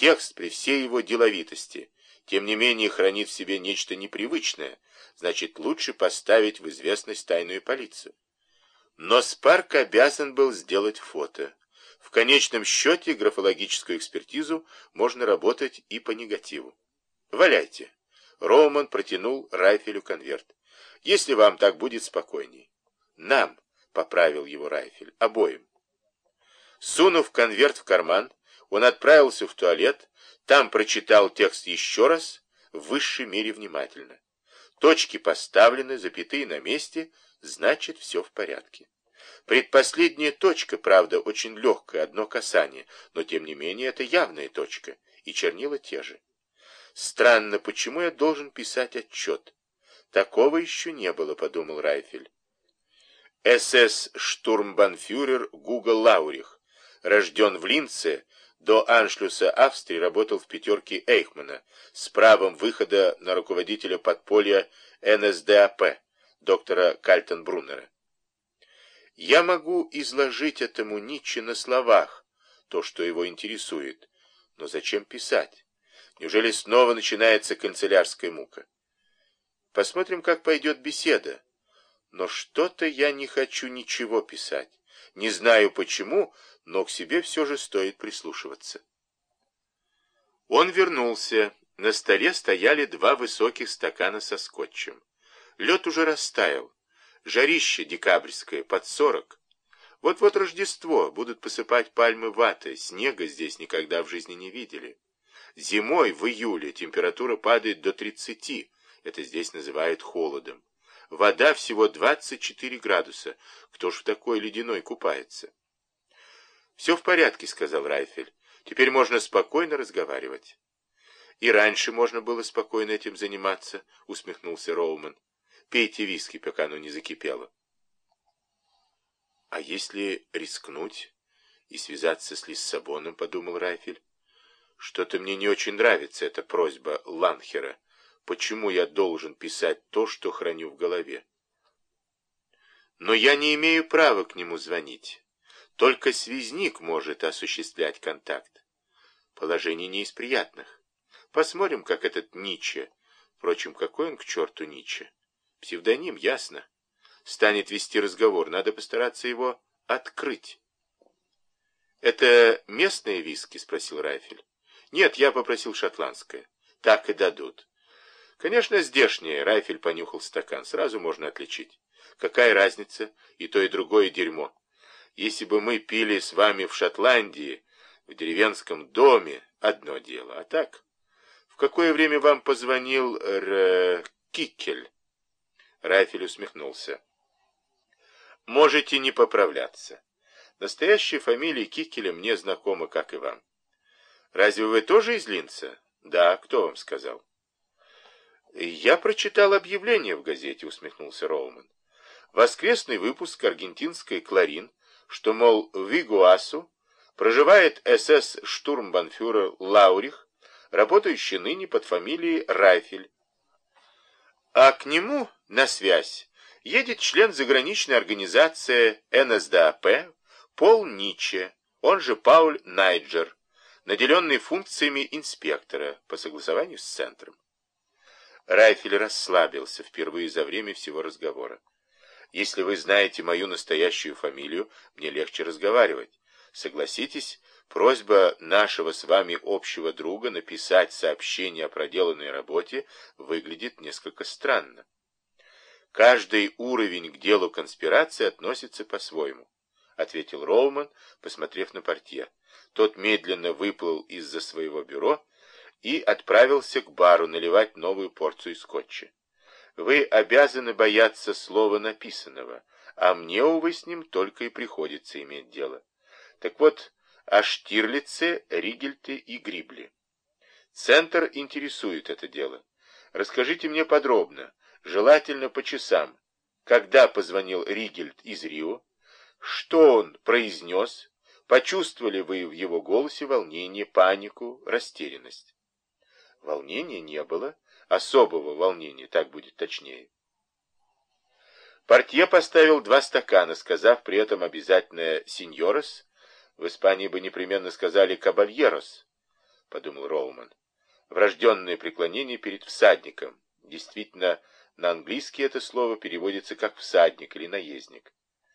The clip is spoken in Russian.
Текст при всей его деловитости, тем не менее, хранит в себе нечто непривычное, значит, лучше поставить в известность тайную полицию. Но Спарк обязан был сделать фото. В конечном счете графологическую экспертизу можно работать и по негативу. Валяйте. Роуман протянул Райфелю конверт. Если вам так будет спокойней. Нам, поправил его Райфель, обоим. Сунув конверт в карман, он отправился в туалет, там прочитал текст еще раз, в высшей мере внимательно. Точки поставлены, запятые на месте, значит, все в порядке. Предпоследняя точка, правда, очень легкая, одно касание, но тем не менее это явная точка, и чернила те же. Странно, почему я должен писать отчет? Такого еще не было, подумал Райфель. СС-штурмбанфюрер Гуга Лаурих, рожден в Линце, до аншлюса Австрии работал в пятерке Эйхмана с правом выхода на руководителя подполья НСДАП, доктора Кальтенбруннера. Я могу изложить этому Ницше на словах, то, что его интересует, но зачем писать? Неужели снова начинается канцелярская мука? Посмотрим, как пойдет беседа. Но что-то я не хочу ничего писать. Не знаю почему, но к себе все же стоит прислушиваться. Он вернулся. На столе стояли два высоких стакана со скотчем. Лед уже растаял. Жарище декабрьское, под сорок. Вот-вот Рождество, будут посыпать пальмы ватой, снега здесь никогда в жизни не видели. Зимой, в июле, температура падает до 30, это здесь называют холодом. Вода всего 24 градуса, кто ж в такой ледяной купается? «Все в порядке», — сказал Райфель. «Теперь можно спокойно разговаривать». «И раньше можно было спокойно этим заниматься», — усмехнулся Роуман. «Пейте виски, пока оно не закипело». «А если рискнуть и связаться с Лиссабоном?» — подумал Райфель. «Что-то мне не очень нравится эта просьба Ланхера. Почему я должен писать то, что храню в голове?» «Но я не имею права к нему звонить». Только связник может осуществлять контакт. Положение не из приятных. Посмотрим, как этот Ницше. Впрочем, какой он к черту Ницше? Псевдоним, ясно. Станет вести разговор, надо постараться его открыть. «Это местные виски?» — спросил Райфель. «Нет, я попросил шотландское. Так и дадут». «Конечно, здешнее», — Райфель понюхал стакан. «Сразу можно отличить. Какая разница? И то, и другое дерьмо. Если бы мы пили с вами в Шотландии, в деревенском доме, одно дело. А так, в какое время вам позвонил Р... Кикель? Райфель усмехнулся. Можете не поправляться. Настоящая фамилия Кикеля мне знакома, как и вам. Разве вы тоже из Линца? Да, кто вам сказал? Я прочитал объявление в газете, усмехнулся Роуман. Воскресный выпуск аргентинской «Кларин» что, мол, в Вигуасу проживает СС-штурмбанфюрер Лаурих, работающий ныне под фамилией Райфель. А к нему на связь едет член заграничной организации НСДАП Пол Ниче, он же Пауль Найджер, наделенный функциями инспектора по согласованию с центром. Райфель расслабился впервые за время всего разговора. Если вы знаете мою настоящую фамилию, мне легче разговаривать. Согласитесь, просьба нашего с вами общего друга написать сообщение о проделанной работе выглядит несколько странно. Каждый уровень к делу конспирации относится по-своему, ответил Роуман, посмотрев на портье. Тот медленно выплыл из-за своего бюро и отправился к бару наливать новую порцию скотча. Вы обязаны бояться слова написанного, а мне, увы, с ним только и приходится иметь дело. Так вот, о Штирлице, Ригельте и Грибли. Центр интересует это дело. Расскажите мне подробно, желательно по часам, когда позвонил Ригельт из Рио, что он произнес, почувствовали вы в его голосе волнение, панику, растерянность. Волнения не было, особого волнения, так будет точнее. Портье поставил два стакана, сказав при этом обязательное «сеньорос», в Испании бы непременно сказали «кабальерос». подумал Роуман. Врожденное преклонение перед всадником. Действительно, на английский это слово переводится как «всадник» или «наездник».